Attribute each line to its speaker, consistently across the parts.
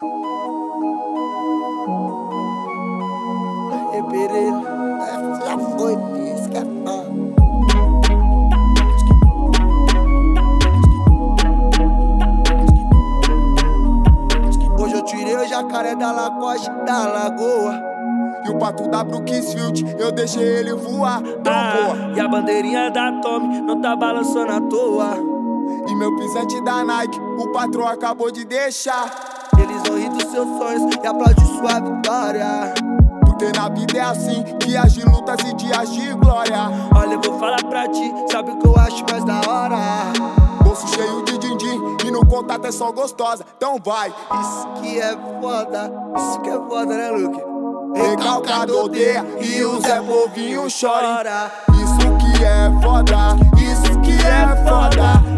Speaker 1: Aê, Pereira,
Speaker 2: já
Speaker 1: foi, pisca. Hoje eu tirei o jacaré da Lacoste, da lagoa.
Speaker 3: E o pato da Brookfield, eu deixei ele voar. Então Ah,
Speaker 1: e a bandeirinha da Tommy não tá balançando à toa.
Speaker 3: E meu pisante da Nike, o patrão acabou de deixar.
Speaker 1: Eles vão rir dos seus sonhos e aplaudir sua vitória.
Speaker 3: Porque na vida é assim, dias de lutas e dias de glória.
Speaker 1: Olha, eu vou falar pra ti, sabe o que eu acho mais da hora?
Speaker 3: Bolso cheio de din-din, e no contato é só gostosa. Então vai.
Speaker 1: Isso que é foda, isso que é foda, né, Luke? Recalcado odeia e o Zé Povinho chora.
Speaker 3: Isso que é foda, isso que é foda.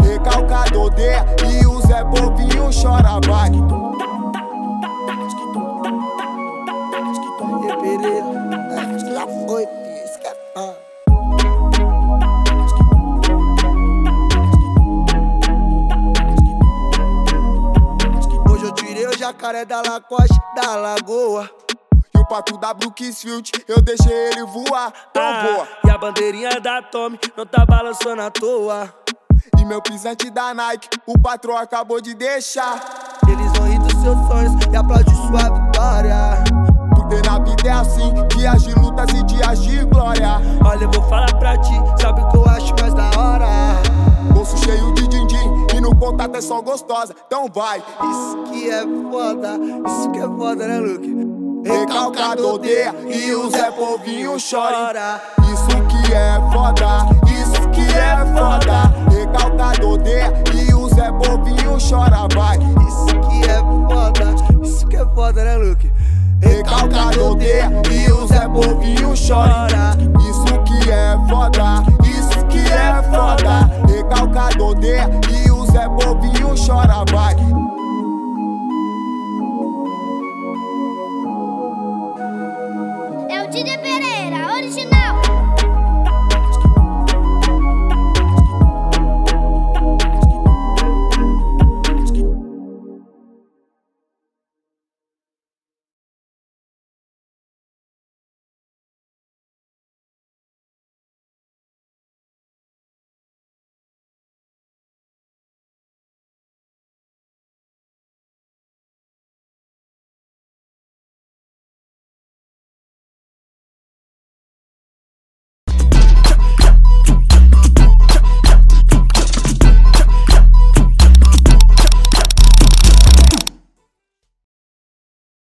Speaker 1: Jacaré da Lacoste, da lagoa.
Speaker 3: E o pato da Brookfield, eu deixei ele voar. Então Ah, voa.
Speaker 1: e a bandeirinha da Tommy não tá balançando à toa.
Speaker 3: E meu pisante da Nike, o patrão acabou de deixar.
Speaker 1: Eles vão rir dos seus sonhos e aplaudir sua vitória.
Speaker 3: Porque na vida é assim, dias de lutas e dias de glória.
Speaker 1: Olha, eu vou falar pra ti, sabe o que eu acho mais da hora?
Speaker 3: Bolso cheio de din-din, o contato é só gostosa, então vai.
Speaker 1: Isso que é foda, isso que é foda, né, Luke? Recalcado odeia e o Zé Povinho chora.
Speaker 3: Isso que é foda, isso que é foda. Recalcado odeia e o Zé Povinho chora, vai.
Speaker 1: Isso que é foda, isso que é foda, né, Luke? Recalcado odeia e o Zé Povinho chora.
Speaker 3: não chora, vai.